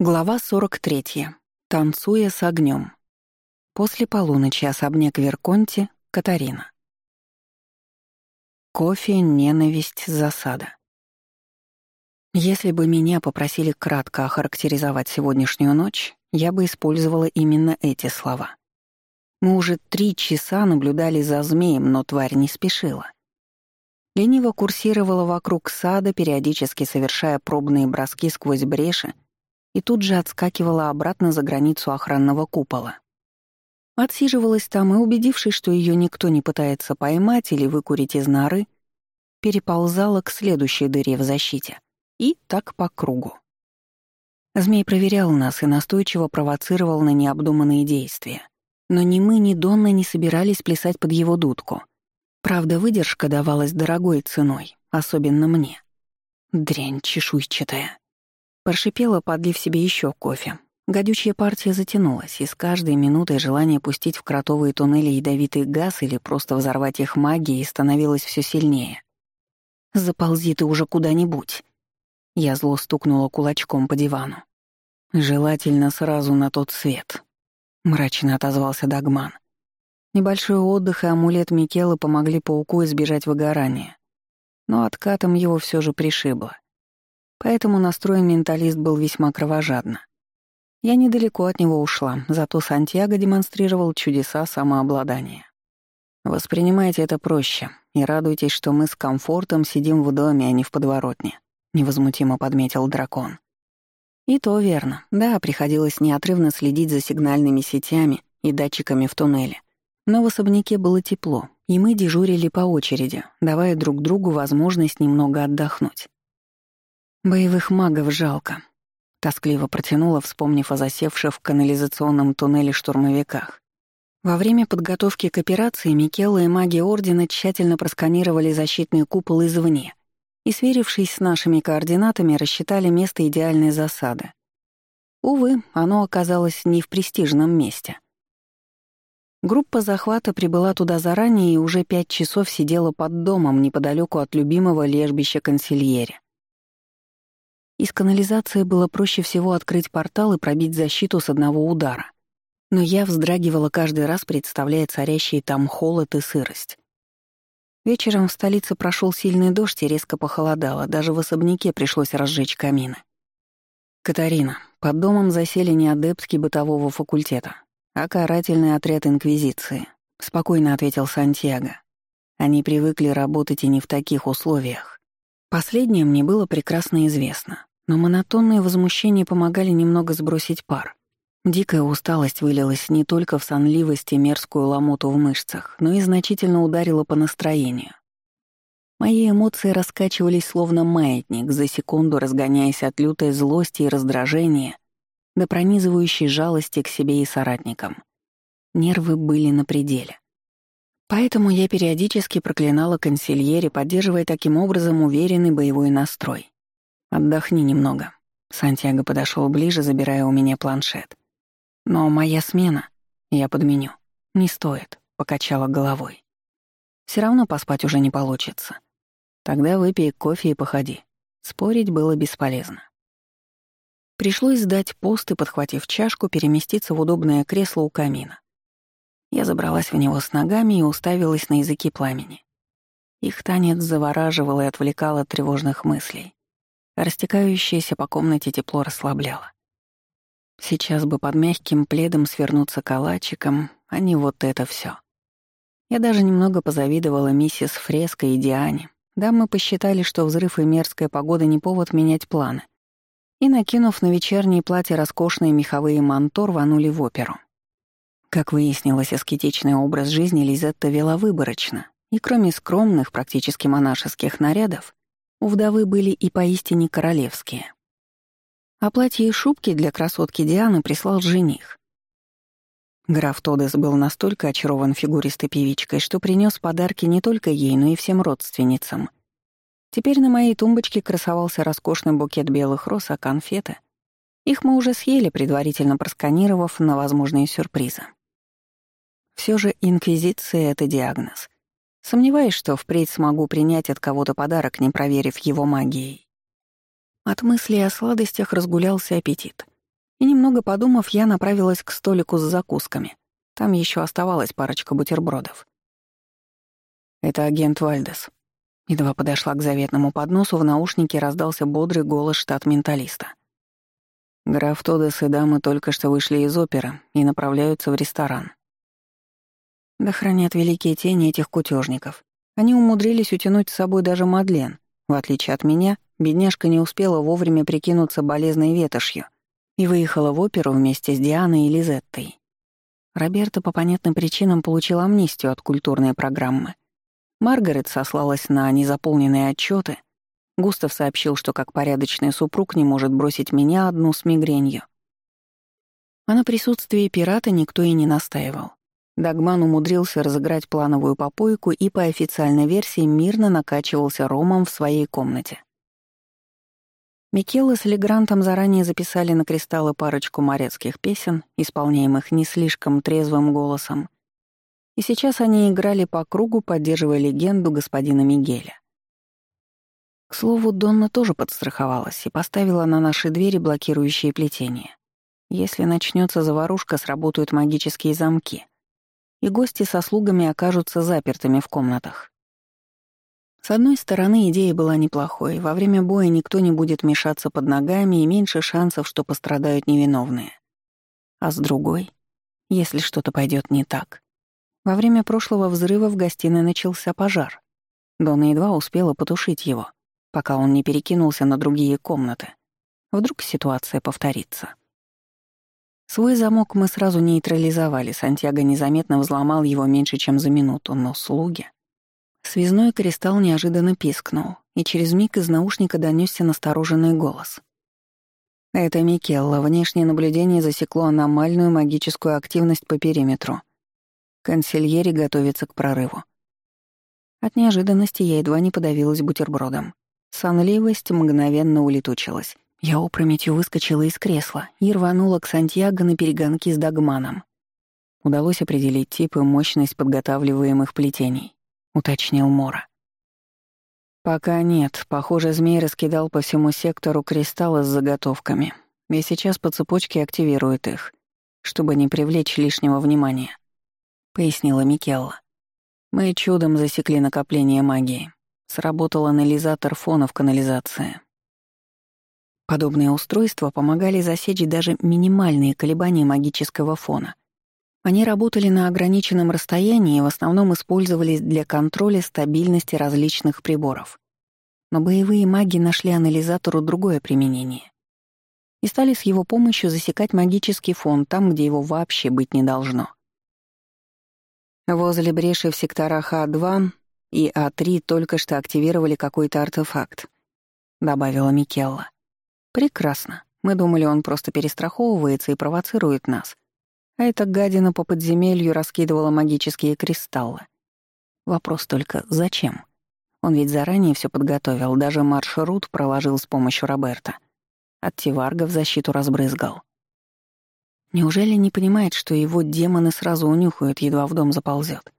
Глава 43. Танцуя с огнем. После полуночи особняк Верконти, Катарина. Кофе, ненависть, засада. Если бы меня попросили кратко охарактеризовать сегодняшнюю ночь, я бы использовала именно эти слова. Мы уже три часа наблюдали за змеем, но тварь не спешила. Лениво курсировала вокруг сада, периодически совершая пробные броски сквозь бреши, и тут же отскакивала обратно за границу охранного купола. Отсиживалась там и, убедившись, что ее никто не пытается поймать или выкурить из норы, переползала к следующей дыре в защите. И так по кругу. Змей проверял нас и настойчиво провоцировал на необдуманные действия. Но ни мы, ни Донна не собирались плясать под его дудку. Правда, выдержка давалась дорогой ценой, особенно мне. Дрянь чешуйчатая. Прошипела, подлив себе еще кофе. Гадючая партия затянулась, и с каждой минутой желание пустить в кротовые туннели ядовитый газ или просто взорвать их магией становилось все сильнее. «Заползи ты уже куда-нибудь!» Я зло стукнула кулачком по дивану. «Желательно сразу на тот свет», — мрачно отозвался Дагман. Небольшой отдых и амулет Микелы помогли пауку избежать выгорания. Но откатом его все же пришибло. Поэтому настроен менталист был весьма кровожадно. Я недалеко от него ушла, зато Сантьяго демонстрировал чудеса самообладания. Воспринимайте это проще и радуйтесь, что мы с комфортом сидим в доме, а не в подворотне, невозмутимо подметил дракон. И то верно. Да, приходилось неотрывно следить за сигнальными сетями и датчиками в туннеле. Но в особняке было тепло, и мы дежурили по очереди, давая друг другу возможность немного отдохнуть. «Боевых магов жалко», — тоскливо протянула, вспомнив о засевших в канализационном туннеле штурмовиках. Во время подготовки к операции Микелла и маги Ордена тщательно просканировали защитный купол извне и, сверившись с нашими координатами, рассчитали место идеальной засады. Увы, оно оказалось не в престижном месте. Группа захвата прибыла туда заранее и уже пять часов сидела под домом неподалеку от любимого лежбища консильери. Из канализации было проще всего открыть портал и пробить защиту с одного удара. Но я вздрагивала каждый раз, представляя царящий там холод и сырость. Вечером в столице прошел сильный дождь и резко похолодало, даже в особняке пришлось разжечь камины. «Катарина, под домом засели не адептки бытового факультета, а карательный отряд Инквизиции», — спокойно ответил Сантьяго. «Они привыкли работать и не в таких условиях. Последнее мне было прекрасно известно, но монотонные возмущения помогали немного сбросить пар. Дикая усталость вылилась не только в сонливость и мерзкую ломоту в мышцах, но и значительно ударила по настроению. Мои эмоции раскачивались словно маятник, за секунду разгоняясь от лютой злости и раздражения до пронизывающей жалости к себе и соратникам. Нервы были на пределе. Поэтому я периодически проклинала консильери, поддерживая таким образом уверенный боевой настрой. «Отдохни немного». Сантьяго подошел ближе, забирая у меня планшет. «Но моя смена, я подменю, не стоит», — покачала головой. Все равно поспать уже не получится. Тогда выпей кофе и походи. Спорить было бесполезно. Пришлось сдать пост и, подхватив чашку, переместиться в удобное кресло у камина. Я забралась в него с ногами и уставилась на языки пламени. Их танец завораживал и отвлекал от тревожных мыслей. Растекающееся по комнате тепло расслабляло. Сейчас бы под мягким пледом свернуться калачиком, а не вот это все. Я даже немного позавидовала миссис Фреско и Диане. Дамы посчитали, что взрыв и мерзкая погода не повод менять планы. И, накинув на вечернее платье роскошные меховые манто, рванули в оперу. Как выяснилось, аскетичный образ жизни Лизетта вела выборочно, и кроме скромных, практически монашеских нарядов, у вдовы были и поистине королевские. А платье и шубки для красотки Дианы прислал жених. Граф Тодес был настолько очарован фигуристой певичкой, что принес подарки не только ей, но и всем родственницам. Теперь на моей тумбочке красовался роскошный букет белых роз, а конфеты. Их мы уже съели, предварительно просканировав на возможные сюрпризы. Все же инквизиция — это диагноз. Сомневаюсь, что впредь смогу принять от кого-то подарок, не проверив его магией. От мыслей о сладостях разгулялся аппетит. И немного подумав, я направилась к столику с закусками. Там еще оставалась парочка бутербродов. «Это агент Вальдес». Едва подошла к заветному подносу, в наушнике раздался бодрый голос штат-менталиста. Граф Тодес и дамы только что вышли из оперы и направляются в ресторан. Да хранят великие тени этих кутежников. Они умудрились утянуть с собой даже Мадлен. В отличие от меня, бедняжка не успела вовремя прикинуться болезной ветошью и выехала в оперу вместе с Дианой и Лизеттой. Роберто по понятным причинам получил амнистию от культурной программы. Маргарет сослалась на незаполненные отчеты, Густав сообщил, что как порядочный супруг не может бросить меня одну с мигренью. А на присутствии пирата никто и не настаивал. Дагман умудрился разыграть плановую попойку и по официальной версии мирно накачивался ромом в своей комнате. Микелла с Легрантом заранее записали на кристаллы парочку морецких песен, исполняемых не слишком трезвым голосом, и сейчас они играли по кругу, поддерживая легенду господина Мигеля. К слову, Донна тоже подстраховалась и поставила на наши двери блокирующие плетения. Если начнется заварушка, сработают магические замки, и гости со слугами окажутся запертыми в комнатах. С одной стороны, идея была неплохой. Во время боя никто не будет мешаться под ногами и меньше шансов, что пострадают невиновные. А с другой, если что-то пойдет не так. Во время прошлого взрыва в гостиной начался пожар. Дона едва успела потушить его — пока он не перекинулся на другие комнаты. Вдруг ситуация повторится. Свой замок мы сразу нейтрализовали, Сантьяго незаметно взломал его меньше, чем за минуту, но слуги... Связной кристалл неожиданно пискнул, и через миг из наушника донёсся настороженный голос. Это Микелла. Внешнее наблюдение засекло аномальную магическую активность по периметру. Консильери готовится к прорыву. От неожиданности я едва не подавилась бутербродом. Сонливость мгновенно улетучилась. Я опрометью выскочила из кресла и рванула к Сантьяго на перегонки с Дагманом. Удалось определить тип и мощность подготавливаемых плетений, уточнил Мора. Пока нет. Похоже, змей раскидал по всему сектору кристаллы с заготовками. И сейчас по цепочке активирует их, чтобы не привлечь лишнего внимания, пояснила Микелла. Мы чудом засекли накопление магии. Сработал анализатор фона в канализации. Подобные устройства помогали засечь даже минимальные колебания магического фона. Они работали на ограниченном расстоянии и в основном использовались для контроля стабильности различных приборов. Но боевые маги нашли анализатору другое применение и стали с его помощью засекать магический фон там, где его вообще быть не должно. Возле бреши в секторах А2 и А3 только что активировали какой-то артефакт», — добавила Микелла. «Прекрасно. Мы думали, он просто перестраховывается и провоцирует нас. А эта гадина по подземелью раскидывала магические кристаллы. Вопрос только, зачем? Он ведь заранее все подготовил, даже маршрут проложил с помощью Роберта. От Тиварга в защиту разбрызгал. Неужели не понимает, что его демоны сразу унюхают, едва в дом заползет?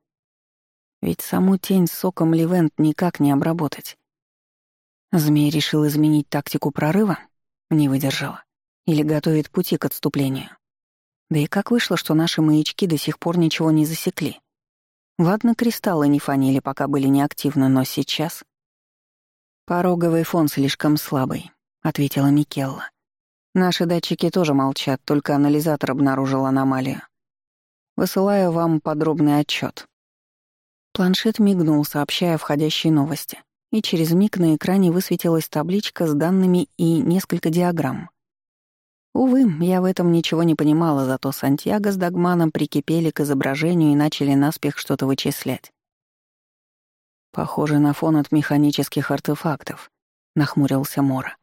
Ведь саму тень с соком Левент никак не обработать. Змей решил изменить тактику прорыва? Не выдержала. Или готовит пути к отступлению? Да и как вышло, что наши маячки до сих пор ничего не засекли? Ладно, кристаллы не фанили, пока были неактивны, но сейчас... «Пороговый фон слишком слабый», — ответила Микелла. «Наши датчики тоже молчат, только анализатор обнаружил аномалию. Высылаю вам подробный отчет. Планшет мигнул, сообщая входящие новости, и через миг на экране высветилась табличка с данными и несколько диаграмм. Увы, я в этом ничего не понимала, зато Сантьяго с Дагманом прикипели к изображению и начали наспех что-то вычислять. «Похоже на фон от механических артефактов», — нахмурился Мора.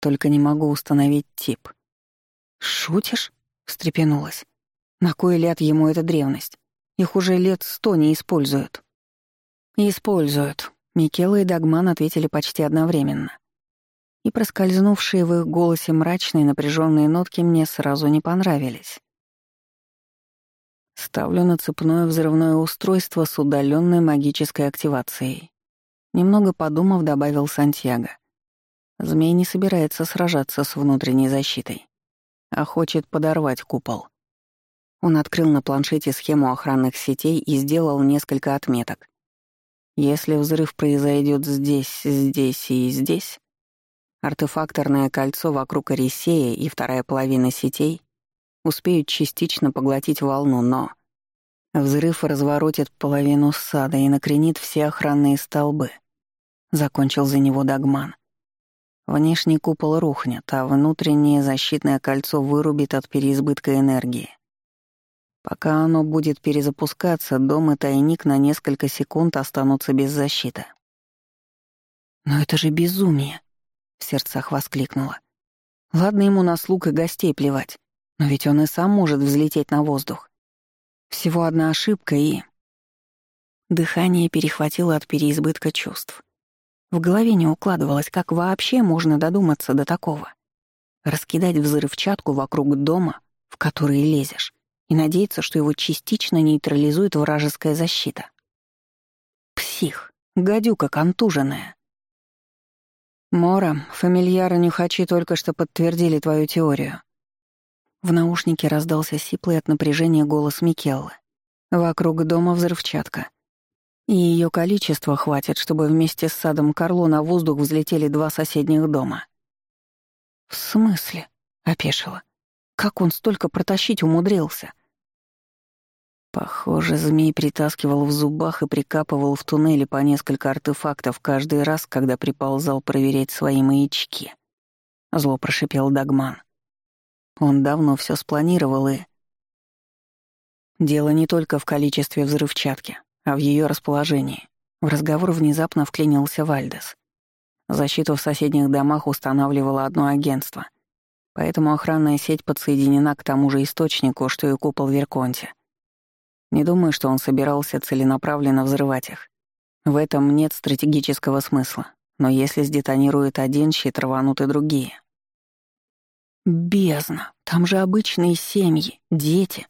«Только не могу установить тип». «Шутишь?» — встрепенулась. «На кой ляд ему эта древность? Их уже лет сто не используют». «Используют», — Микела и Дагман ответили почти одновременно. И проскользнувшие в их голосе мрачные напряженные нотки мне сразу не понравились. Ставлю на цепное взрывное устройство с удаленной магической активацией. Немного подумав, добавил Сантьяго. Змей не собирается сражаться с внутренней защитой. а хочет подорвать купол. Он открыл на планшете схему охранных сетей и сделал несколько отметок. Если взрыв произойдет здесь, здесь и здесь, артефакторное кольцо вокруг Орисея и вторая половина сетей успеют частично поглотить волну, но взрыв разворотит половину сада и накренит все охранные столбы. Закончил за него Дагман. Внешний купол рухнет, а внутреннее защитное кольцо вырубит от переизбытка энергии. Пока оно будет перезапускаться, дом и тайник на несколько секунд останутся без защиты. «Но это же безумие!» — в сердцах воскликнула. «Ладно ему на слуг и гостей плевать, но ведь он и сам может взлететь на воздух. Всего одна ошибка и...» Дыхание перехватило от переизбытка чувств. В голове не укладывалось, как вообще можно додуматься до такого. Раскидать взрывчатку вокруг дома, в который лезешь, и надеяться, что его частично нейтрализует вражеская защита. Псих, гадюка контуженная. «Мора, фамильяры-нюхачи только что подтвердили твою теорию». В наушнике раздался сиплый от напряжения голос Микеллы. Вокруг дома взрывчатка. И ее количество хватит, чтобы вместе с садом Карло на воздух взлетели два соседних дома. «В смысле?» — опешила. «Как он столько протащить умудрился?» Похоже, змей притаскивал в зубах и прикапывал в туннеле по несколько артефактов каждый раз, когда приползал проверять свои маячки. Зло прошипел Дагман. Он давно все спланировал и... Дело не только в количестве взрывчатки, а в ее расположении. В разговор внезапно вклинился Вальдес. Защиту в соседних домах устанавливало одно агентство, поэтому охранная сеть подсоединена к тому же источнику, что и купол Верконте — не думаю, что он собирался целенаправленно взрывать их. В этом нет стратегического смысла. Но если сдетонирует один, щит рванут и другие. Бездна. Там же обычные семьи, дети.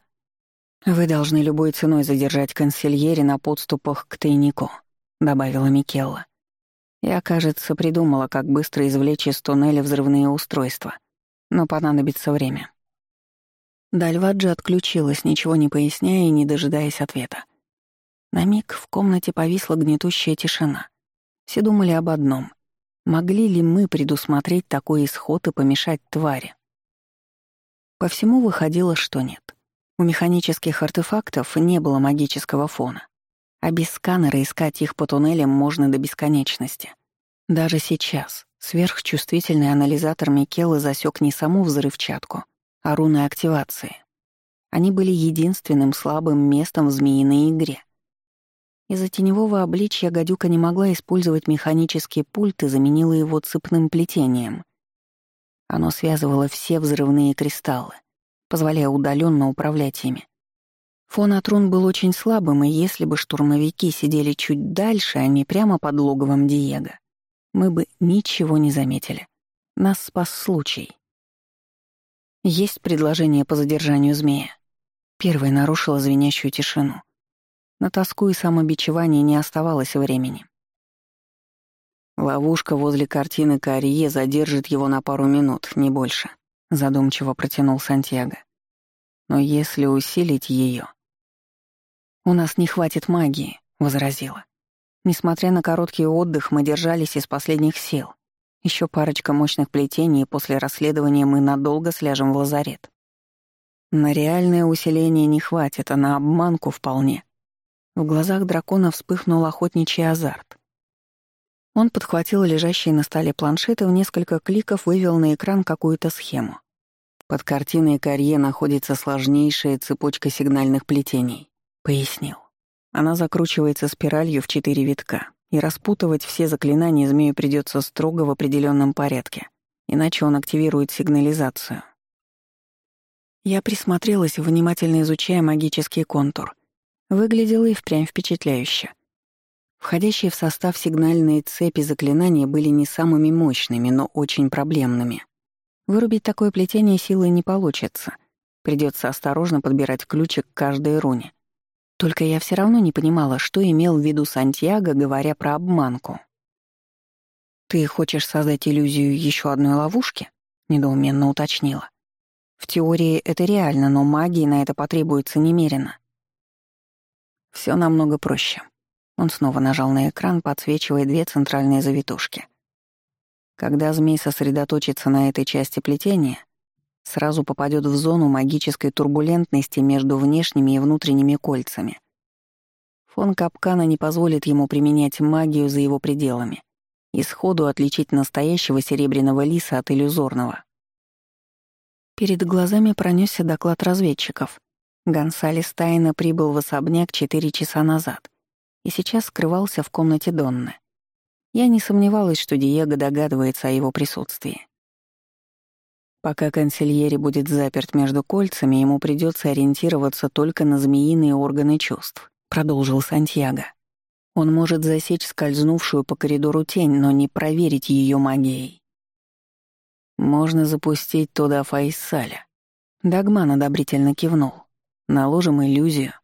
Вы должны любой ценой задержать консильери на подступах к тайнику, добавила Микелла. Я, кажется, придумала, как быстро извлечь из туннеля взрывные устройства. Но понадобится время. Дальваджи отключилась, ничего не поясняя и не дожидаясь ответа. На миг в комнате повисла гнетущая тишина. Все думали об одном. Могли ли мы предусмотреть такой исход и помешать твари? По всему выходило, что нет. У механических артефактов не было магического фона. А без сканера искать их по туннелям можно до бесконечности. Даже сейчас сверхчувствительный анализатор Микелы засек не саму взрывчатку, а руны активации. Они были единственным слабым местом в змеиной игре. Из-за теневого обличья гадюка не могла использовать механический пульт и заменила его цепным плетением. Оно связывало все взрывные кристаллы, позволяя удаленно управлять ими. Фон от рун был очень слабым, и если бы штурмовики сидели чуть дальше, а не прямо под логовом Диего, мы бы ничего не заметили. Нас спас случай. Есть предложение по задержанию змея. Первой нарушила звенящую тишину. На тоску и самобичевание не оставалось времени. Ловушка возле картины Карье задержит его на пару минут, не больше, задумчиво протянул Сантьяго. Но если усилить ее, у нас не хватит магии, возразила. Несмотря на короткий отдых, мы держались из последних сил. Еще парочка мощных плетений, и после расследования мы надолго сляжем в лазарет. На реальное усиление не хватит, а на обманку вполне. В глазах дракона вспыхнул охотничий азарт. Он подхватил лежащий на столе планшет и в несколько кликов вывел на экран какую-то схему. Под картиной Карье находится сложнейшая цепочка сигнальных плетений, пояснил. Она закручивается спиралью в четыре витка и распутывать все заклинания змею придется строго в определенном порядке, иначе он активирует сигнализацию. Я присмотрелась, внимательно изучая магический контур. Выглядело и впрямь впечатляюще. Входящие в состав сигнальные цепи заклинания были не самыми мощными, но очень проблемными. Вырубить такое плетение силы не получится. Придется осторожно подбирать ключик к каждой руне. Только я все равно не понимала, что имел в виду Сантьяго, говоря про обманку. «Ты хочешь создать иллюзию еще одной ловушки?» — недоуменно уточнила. В теории это реально, но магии на это потребуется немерено. Все намного проще. Он снова нажал на экран, подсвечивая две центральные завитушки. Когда змей сосредоточится на этой части плетения, сразу попадет в зону магической турбулентности между внешними и внутренними кольцами. Фон капкана не позволит ему применять магию за его пределами и сходу отличить настоящего серебряного лиса от иллюзорного. Перед глазами пронесся доклад разведчиков. Гонсалес тайно прибыл в особняк четыре часа назад и сейчас скрывался в комнате Донны. Я не сомневалась, что Диего догадывается о его присутствии. Пока консильери будет заперт между кольцами, ему придется ориентироваться только на змеиные органы чувств, продолжил Сантьяго. Он может засечь скользнувшую по коридору тень, но не проверить ее магией. Можно запустить туда Файсаля. Дагман одобрительно кивнул. Наложим иллюзию.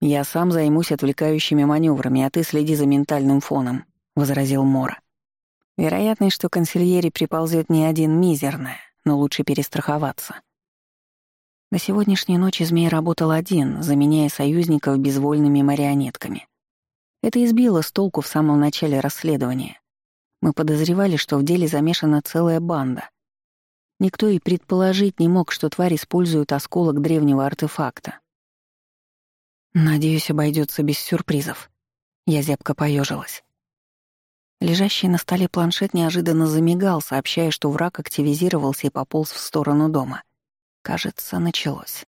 Я сам займусь отвлекающими маневрами, а ты следи за ментальным фоном возразил Мора. Вероятность, что консильери приползет не один мизерная, но лучше перестраховаться. До сегодняшней ночи змей работал один, заменяя союзников безвольными марионетками. Это избило с толку в самом начале расследования. Мы подозревали, что в деле замешана целая банда. Никто и предположить не мог, что тварь использует осколок древнего артефакта. Надеюсь, обойдется без сюрпризов. Я зябко поежилась. Лежащий на столе планшет неожиданно замигал, сообщая, что враг активизировался и пополз в сторону дома. Кажется, началось.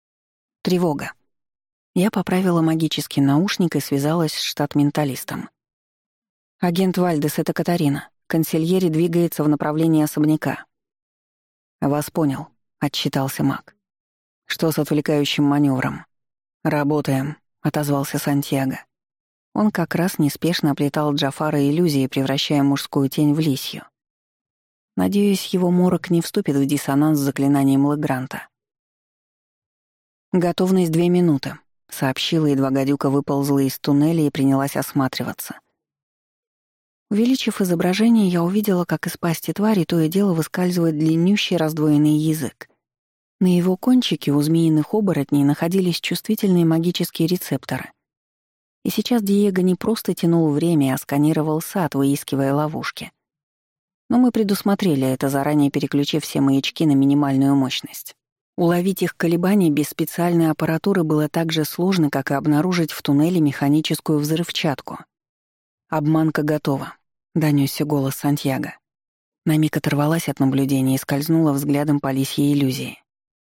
Тревога. Я поправила магический наушник и связалась с штат-менталистом. «Агент Вальдес, это Катарина. Консильери двигается в направлении особняка». «Вас понял», — отчитался маг. «Что с отвлекающим маневром?» «Работаем», — отозвался Сантьяго. Он как раз неспешно оплетал Джафара иллюзии, превращая мужскую тень в лисью. Надеюсь, его морок не вступит в диссонанс с заклинанием Легранта. «Готовность две минуты», — сообщила, едва гадюка выползла из туннеля и принялась осматриваться. Увеличив изображение, я увидела, как из пасти твари то и дело выскальзывает длиннющий раздвоенный язык. На его кончике у змеиных оборотней находились чувствительные магические рецепторы — и сейчас Диего не просто тянул время, а сканировал сад, выискивая ловушки. Но мы предусмотрели это, заранее переключив все маячки на минимальную мощность. Уловить их колебания без специальной аппаратуры было так же сложно, как и обнаружить в туннеле механическую взрывчатку. «Обманка готова», — донёсся голос Сантьяго. На миг оторвалась от наблюдения и скользнула взглядом по лисьей иллюзии.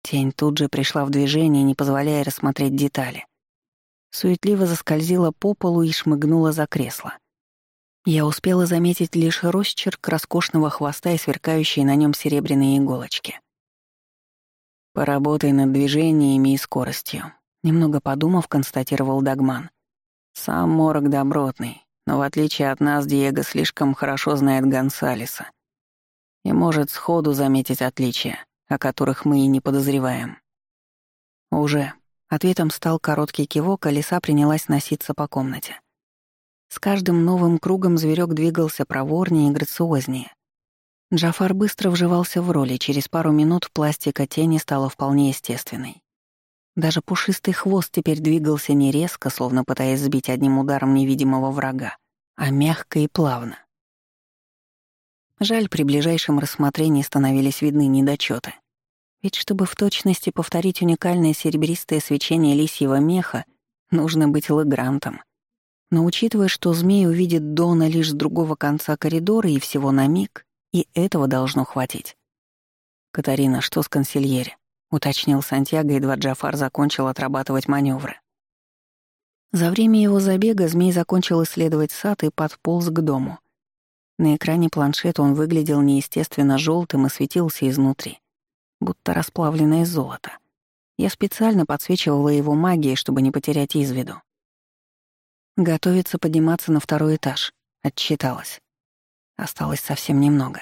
Тень тут же пришла в движение, не позволяя рассмотреть детали суетливо заскользила по полу и шмыгнула за кресло. Я успела заметить лишь росчерк роскошного хвоста и сверкающие на нем серебряные иголочки. «Поработай над движениями и скоростью», — немного подумав, констатировал Дагман. «Сам морок добротный, но в отличие от нас Диего слишком хорошо знает Гонсалеса и может сходу заметить отличия, о которых мы и не подозреваем». «Уже», Ответом стал короткий кивок, а лиса принялась носиться по комнате. С каждым новым кругом зверек двигался проворнее и грациознее. Джафар быстро вживался в роли, через пару минут пластика тени стала вполне естественной. Даже пушистый хвост теперь двигался не резко, словно пытаясь сбить одним ударом невидимого врага, а мягко и плавно. Жаль, при ближайшем рассмотрении становились видны недочеты. Ведь чтобы в точности повторить уникальное серебристое свечение лисьего меха, нужно быть лагрантом. Но учитывая, что змей увидит Дона лишь с другого конца коридора и всего на миг, и этого должно хватить. «Катарина, что с консильери?» — уточнил Сантьяго, едва Джафар закончил отрабатывать маневры. За время его забега змей закончил исследовать сад и подполз к дому. На экране планшета он выглядел неестественно желтым и светился изнутри будто расплавленное золото. Я специально подсвечивала его магией, чтобы не потерять из виду. Готовится подниматься на второй этаж. Отчиталась. Осталось совсем немного.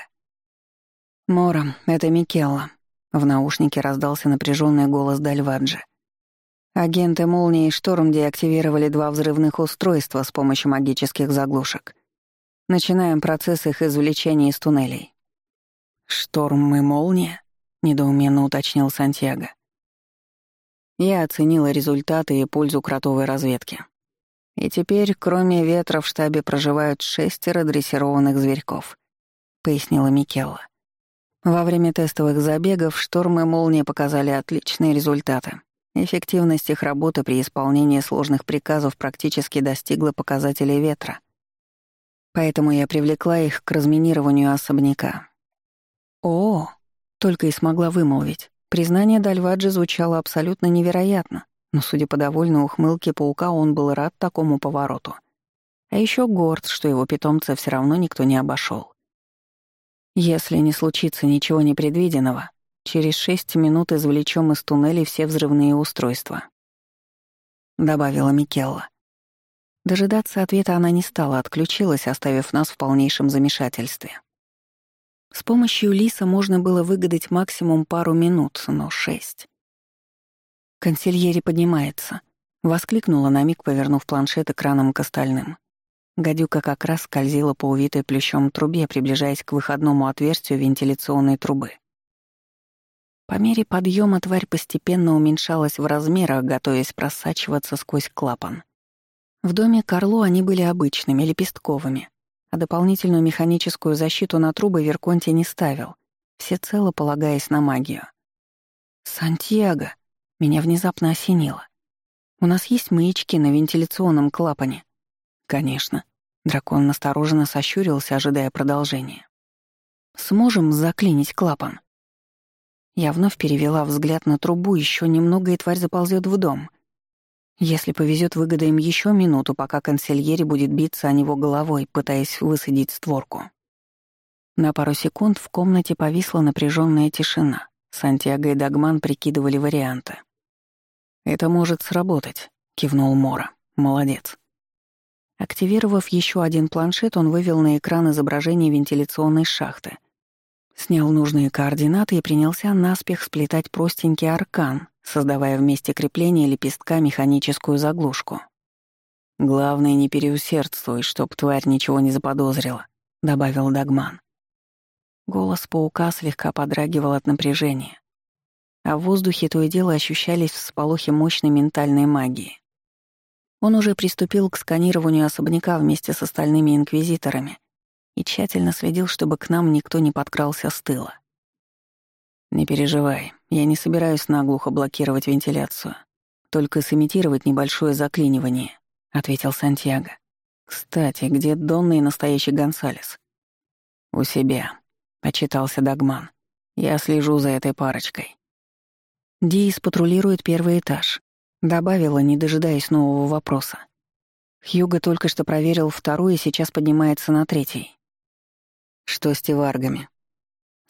«Мора, это Микелла». В наушнике раздался напряженный голос Дальваджи. Агенты «Молнии» и «Шторм» деактивировали два взрывных устройства с помощью магических заглушек. Начинаем процесс их извлечения из туннелей. «Шторм и молния?» — недоуменно уточнил Сантьяго. Я оценила результаты и пользу кротовой разведки. И теперь, кроме ветра, в штабе проживают шестеро дрессированных зверьков, — пояснила Микелла. Во время тестовых забегов «Шторм» и «Молния» показали отличные результаты. Эффективность их работы при исполнении сложных приказов практически достигла показателей ветра. Поэтому я привлекла их к разминированию особняка. «О!» — только и смогла вымолвить. Признание Дальваджи звучало абсолютно невероятно, но, судя по довольной ухмылке паука, он был рад такому повороту. А еще горд, что его питомца все равно никто не обошел. Если не случится ничего непредвиденного, через шесть минут извлечем из туннелей все взрывные устройства. Добавила Микелла. Дожидаться ответа она не стала, отключилась, оставив нас в полнейшем замешательстве. С помощью Лиса можно было выгадать максимум пару минут, но шесть. Консильери поднимается. Воскликнула на миг, повернув планшет экраном к остальным. Гадюка как раз скользила по увитой плющом трубе, приближаясь к выходному отверстию вентиляционной трубы. По мере подъема тварь постепенно уменьшалась в размерах, готовясь просачиваться сквозь клапан. В доме Карло они были обычными, лепестковыми, а дополнительную механическую защиту на трубы Верконти не ставил, всецело полагаясь на магию. «Сантьяго!» Меня внезапно осенило. «У нас есть маячки на вентиляционном клапане?» «Конечно». Дракон настороженно сощурился, ожидая продолжения. «Сможем заклинить клапан?» Я вновь перевела взгляд на трубу, еще немного, и тварь заползет в дом. Если повезет, выгадаем еще минуту, пока консильери будет биться о него головой, пытаясь высадить створку. На пару секунд в комнате повисла напряженная тишина. Сантьяго и Дагман прикидывали варианты. «Это может сработать», — кивнул Мора. «Молодец». Активировав еще один планшет, он вывел на экран изображение вентиляционной шахты. Снял нужные координаты и принялся наспех сплетать простенький аркан, создавая вместе крепления лепестка механическую заглушку. «Главное, не переусердствуй, чтоб тварь ничего не заподозрила», — добавил Дагман. Голос паука слегка подрагивал от напряжения а в воздухе то и дело ощущались всполохи мощной ментальной магии. Он уже приступил к сканированию особняка вместе с остальными инквизиторами и тщательно следил, чтобы к нам никто не подкрался с тыла. «Не переживай, я не собираюсь наглухо блокировать вентиляцию, только сымитировать небольшое заклинивание», — ответил Сантьяго. «Кстати, где Донна и настоящий Гонсалес?» «У себя», — почитался Дагман. «Я слежу за этой парочкой». Диис патрулирует первый этаж. Добавила, не дожидаясь нового вопроса. Хьюго только что проверил второй и сейчас поднимается на третий. Что с теваргами?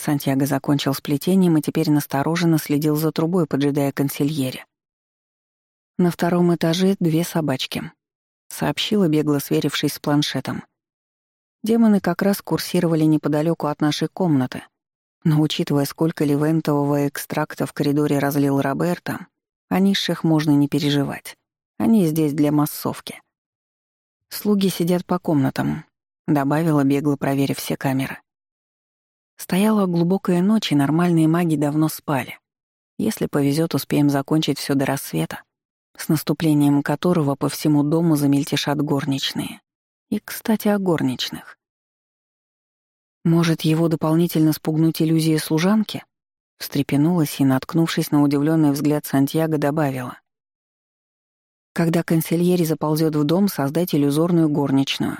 Сантьяго закончил с плетением и теперь настороженно следил за трубой, поджидая консильере. На втором этаже две собачки. Сообщила, бегло сверившись с планшетом. Демоны как раз курсировали неподалеку от нашей комнаты, но учитывая, сколько ливентового экстракта в коридоре разлил Роберто, о низших можно не переживать. Они здесь для массовки. «Слуги сидят по комнатам», — добавила, бегло проверив все камеры. Стояла глубокая ночь, и нормальные маги давно спали. Если повезет, успеем закончить все до рассвета, с наступлением которого по всему дому замельтешат горничные. И, кстати, о горничных. Может, его дополнительно спугнуть иллюзии служанки? Встрепенулась и, наткнувшись на удивленный взгляд Сантьяго, добавила. Когда консильери заползет в дом, создать иллюзорную горничную.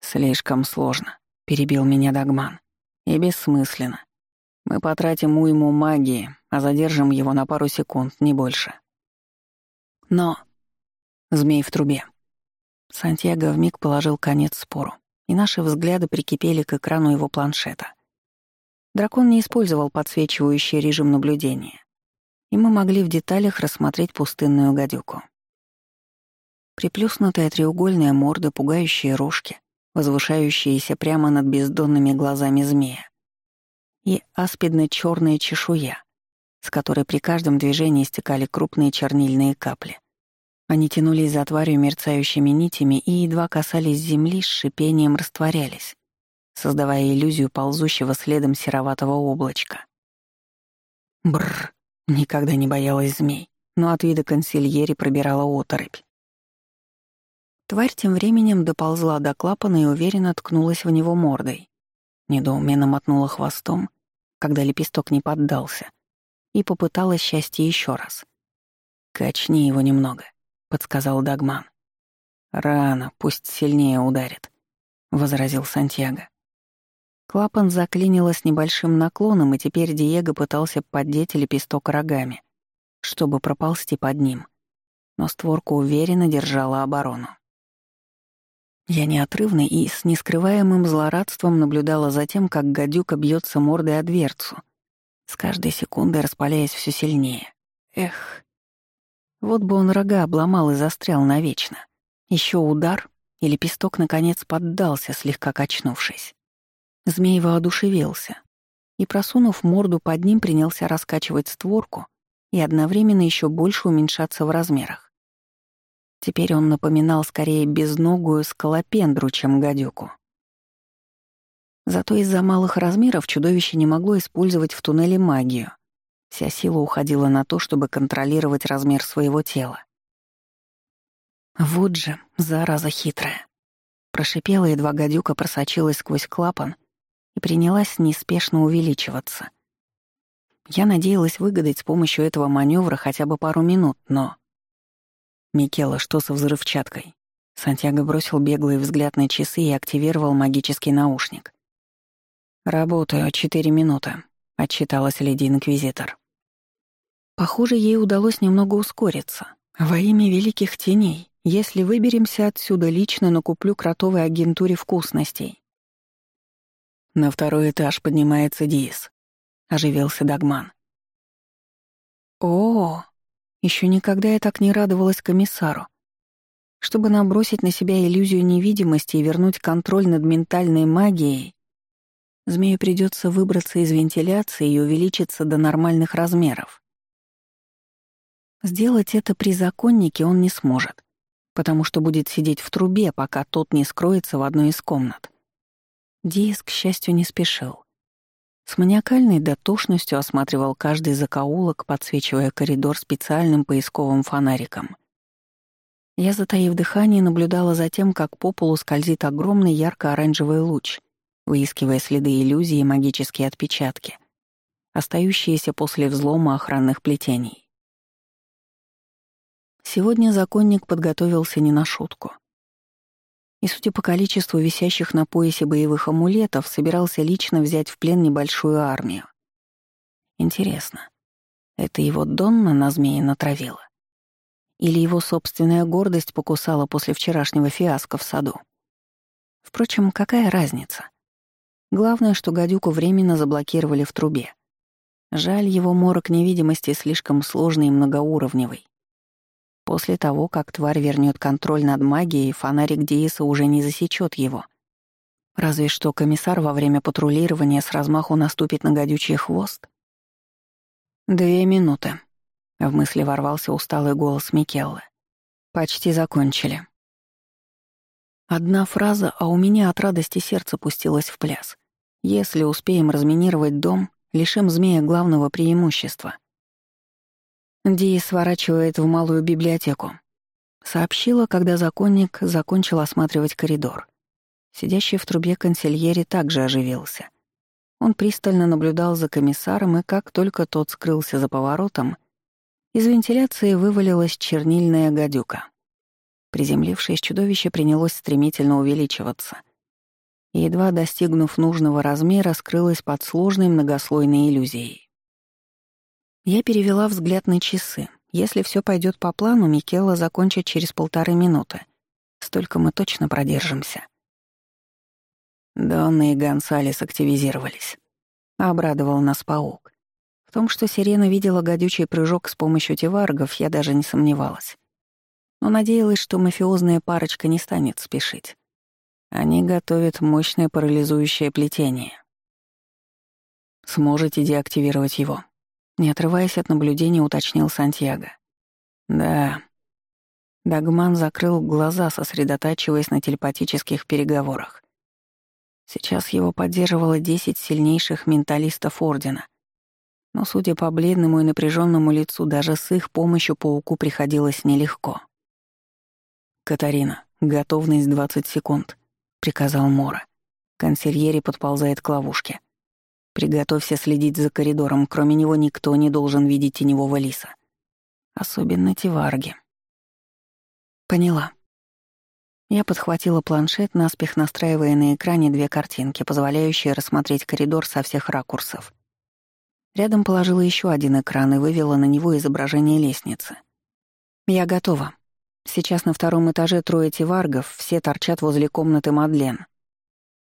«Слишком сложно», — перебил меня Дагман. «И бессмысленно. Мы потратим уйму магии, а задержим его на пару секунд, не больше». Но... Змей в трубе. Сантьяго вмиг положил конец спору и наши взгляды прикипели к экрану его планшета. Дракон не использовал подсвечивающий режим наблюдения, и мы могли в деталях рассмотреть пустынную гадюку. Приплюснутая треугольная морда, пугающие рожки, возвышающиеся прямо над бездонными глазами змея, и аспидно черная чешуя, с которой при каждом движении стекали крупные чернильные капли. Они тянулись за тварью мерцающими нитями и едва касались земли, с шипением растворялись, создавая иллюзию ползущего следом сероватого облачка. Бррр, никогда не боялась змей, но от вида консильери пробирала оторопь. Тварь тем временем доползла до клапана и уверенно ткнулась в него мордой. Недоуменно мотнула хвостом, когда лепесток не поддался, и попыталась счастье еще раз. «Качни его немного», — подсказал Дагман. «Рано, пусть сильнее ударит», — возразил Сантьяго. Клапан заклинило с небольшим наклоном, и теперь Диего пытался поддеть лепесток рогами, чтобы проползти под ним. Но створка уверенно держала оборону. Я неотрывно и с нескрываемым злорадством наблюдала за тем, как гадюка бьется мордой о дверцу, с каждой секундой распаляясь все сильнее. Эх, вот бы он рога обломал и застрял навечно. Еще удар, и лепесток наконец поддался, слегка качнувшись. Змей воодушевился и, просунув морду под ним, принялся раскачивать створку и одновременно еще больше уменьшаться в размерах. Теперь он напоминал скорее безногую скалопендру, чем гадюку. Зато из-за малых размеров чудовище не могло использовать в туннеле магию. Вся сила уходила на то, чтобы контролировать размер своего тела. Вот же, зараза хитрая. Прошипела, едва гадюка просочилась сквозь клапан и принялась неспешно увеличиваться. Я надеялась выгадать с помощью этого маневра хотя бы пару минут, но... «Микела, что со взрывчаткой?» Сантьяго бросил беглый взгляд на часы и активировал магический наушник. «Работаю четыре минуты», — отчиталась леди-инквизитор. Похоже, ей удалось немного ускориться. Во имя великих теней, если выберемся отсюда, лично накуплю кротовой агентуре вкусностей. На второй этаж поднимается Диис. Оживился Дагман. О, еще никогда я так не радовалась комиссару. Чтобы набросить на себя иллюзию невидимости и вернуть контроль над ментальной магией, змею придется выбраться из вентиляции и увеличиться до нормальных размеров. Сделать это при законнике он не сможет, потому что будет сидеть в трубе, пока тот не скроется в одной из комнат. Диас, к счастью, не спешил. С маниакальной дотошностью осматривал каждый закоулок, подсвечивая коридор специальным поисковым фонариком. Я, затаив дыхание, наблюдала за тем, как по полу скользит огромный ярко-оранжевый луч, выискивая следы иллюзии и магические отпечатки, остающиеся после взлома охранных плетений. Сегодня законник подготовился не на шутку и, судя по количеству висящих на поясе боевых амулетов, собирался лично взять в плен небольшую армию. Интересно, это его Донна на змеи натравила? Или его собственная гордость покусала после вчерашнего фиаско в саду? Впрочем, какая разница? Главное, что гадюку временно заблокировали в трубе. Жаль, его морок невидимости слишком сложный и многоуровневый. После того, как тварь вернет контроль над магией, фонарик Дииса уже не засечет его. Разве что комиссар во время патрулирования с размаху наступит на гадючий хвост. «Две минуты», — в мысли ворвался усталый голос Микеллы. «Почти закончили». Одна фраза, а у меня от радости сердце пустилось в пляс. Если успеем разминировать дом, лишим змея главного преимущества — Ди сворачивает в малую библиотеку. Сообщила, когда законник закончил осматривать коридор. Сидящий в трубе консильери также оживился. Он пристально наблюдал за комиссаром, и как только тот скрылся за поворотом, из вентиляции вывалилась чернильная гадюка. Приземлившееся чудовище принялось стремительно увеличиваться. Едва достигнув нужного размера, скрылось под сложной многослойной иллюзией. Я перевела взгляд на часы. Если все пойдет по плану, Микела закончит через полторы минуты. Столько мы точно продержимся. Донна и Гонсалес активизировались. Обрадовал нас паук. В том, что Сирена видела гадючий прыжок с помощью теваргов, я даже не сомневалась. Но надеялась, что мафиозная парочка не станет спешить. Они готовят мощное парализующее плетение. Сможете деактивировать его? Не отрываясь от наблюдения, уточнил Сантьяго. «Да». Дагман закрыл глаза, сосредотачиваясь на телепатических переговорах. Сейчас его поддерживало десять сильнейших менталистов Ордена, Но, судя по бледному и напряженному лицу, даже с их помощью пауку приходилось нелегко. «Катарина, готовность 20 секунд», — приказал Мора. Консильери подползает к ловушке. «Приготовься следить за коридором, кроме него никто не должен видеть теневого лиса. Особенно Тиварги». «Поняла», я подхватила планшет, наспех настраивая на экране две картинки, позволяющие рассмотреть коридор со всех ракурсов. Рядом положила еще один экран и вывела на него изображение лестницы. «Я готова. Сейчас на втором этаже трое тиваргов, все торчат возле комнаты Мадлен.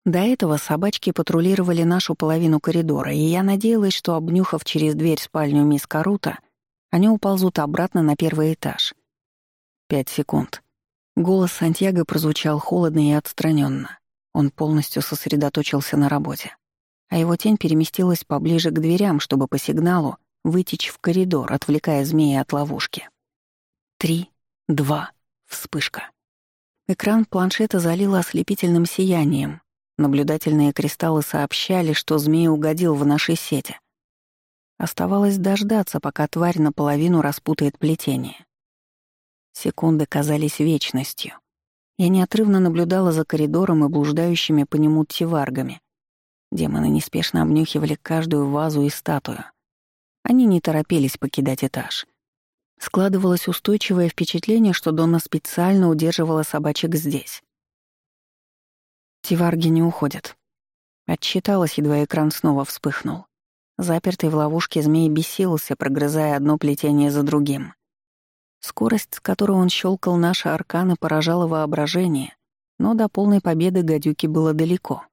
До этого собачки патрулировали нашу половину коридора, и я надеялась, что, обнюхав через дверь спальню мисс Карута, они уползут обратно на первый этаж. Пять секунд. Голос Сантьяго прозвучал холодно и отстраненно. Он полностью сосредоточился на работе. А его тень переместилась поближе к дверям, чтобы по сигналу вытечь в коридор, отвлекая змея от ловушки. Три, два, вспышка. Экран планшета залило ослепительным сиянием. Наблюдательные кристаллы сообщали, что змей угодил в нашей сети. Оставалось дождаться, пока тварь наполовину распутает плетение. Секунды казались вечностью. Я неотрывно наблюдала за коридором и блуждающими по нему тиваргами. Демоны неспешно обнюхивали каждую вазу и статую. Они не торопились покидать этаж. Складывалось устойчивое впечатление, что Донна специально удерживала собачек здесь. Тиварги не уходят. Отчиталась, едва экран снова вспыхнул. Запертый в ловушке змей бесился, прогрызая одно плетение за другим. Скорость, с которой он щелкал наши арканы, поражала воображение, но до полной победы гадюки было далеко.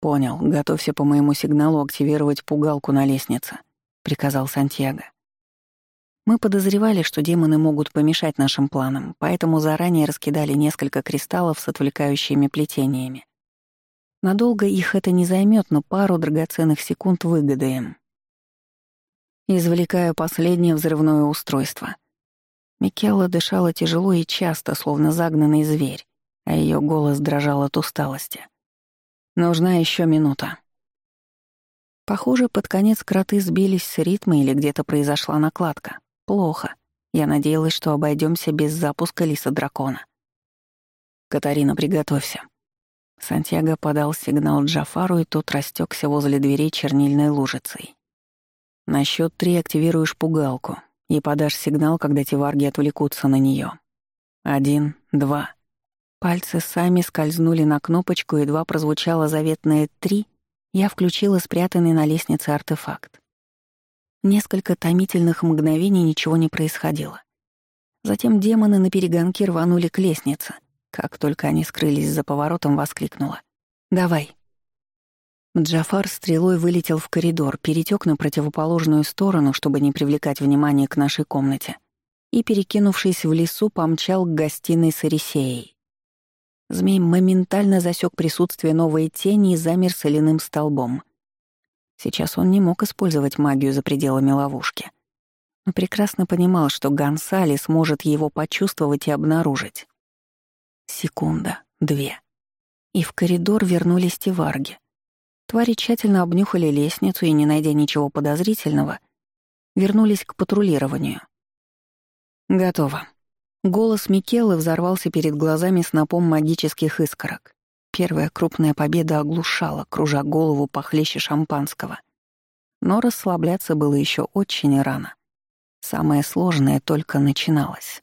«Понял, готовься по моему сигналу активировать пугалку на лестнице», — приказал Сантьяго. Мы подозревали, что демоны могут помешать нашим планам, поэтому заранее раскидали несколько кристаллов с отвлекающими плетениями. Надолго их это не займет, но пару драгоценных секунд выгодаем. Извлекаю последнее взрывное устройство. Микелла дышала тяжело и часто, словно загнанный зверь, а ее голос дрожал от усталости. Нужна еще минута. Похоже, под конец кроты сбились с ритма или где-то произошла накладка. Плохо. Я надеялась, что обойдемся без запуска лиса-дракона. «Катарина, приготовься». Сантьяго подал сигнал Джафару, и тот растекся возле дверей чернильной лужицей. На счет три активируешь пугалку и подашь сигнал, когда тиварги отвлекутся на нее. Один, два. Пальцы сами скользнули на кнопочку, едва прозвучало заветное «три», я включила спрятанный на лестнице артефакт. Несколько томительных мгновений ничего не происходило. Затем демоны на перегонке рванули к лестнице. Как только они скрылись за поворотом, воскликнула. «Давай». Джафар стрелой вылетел в коридор, перетек на противоположную сторону, чтобы не привлекать внимания к нашей комнате, и, перекинувшись в лесу, помчал к гостиной с Эрисеей. Змей моментально засек присутствие новой тени и замер соляным столбом. Сейчас он не мог использовать магию за пределами ловушки, но прекрасно понимал, что Гонсали сможет его почувствовать и обнаружить. Секунда, две. И в коридор вернулись тиварги — Твари тщательно обнюхали лестницу и, не найдя ничего подозрительного, вернулись к патрулированию. «Готово». Голос Микелы взорвался перед глазами снопом магических искорок. Первая крупная победа оглушала, кружа голову похлеще шампанского. Но расслабляться было еще очень рано. Самое сложное только начиналось.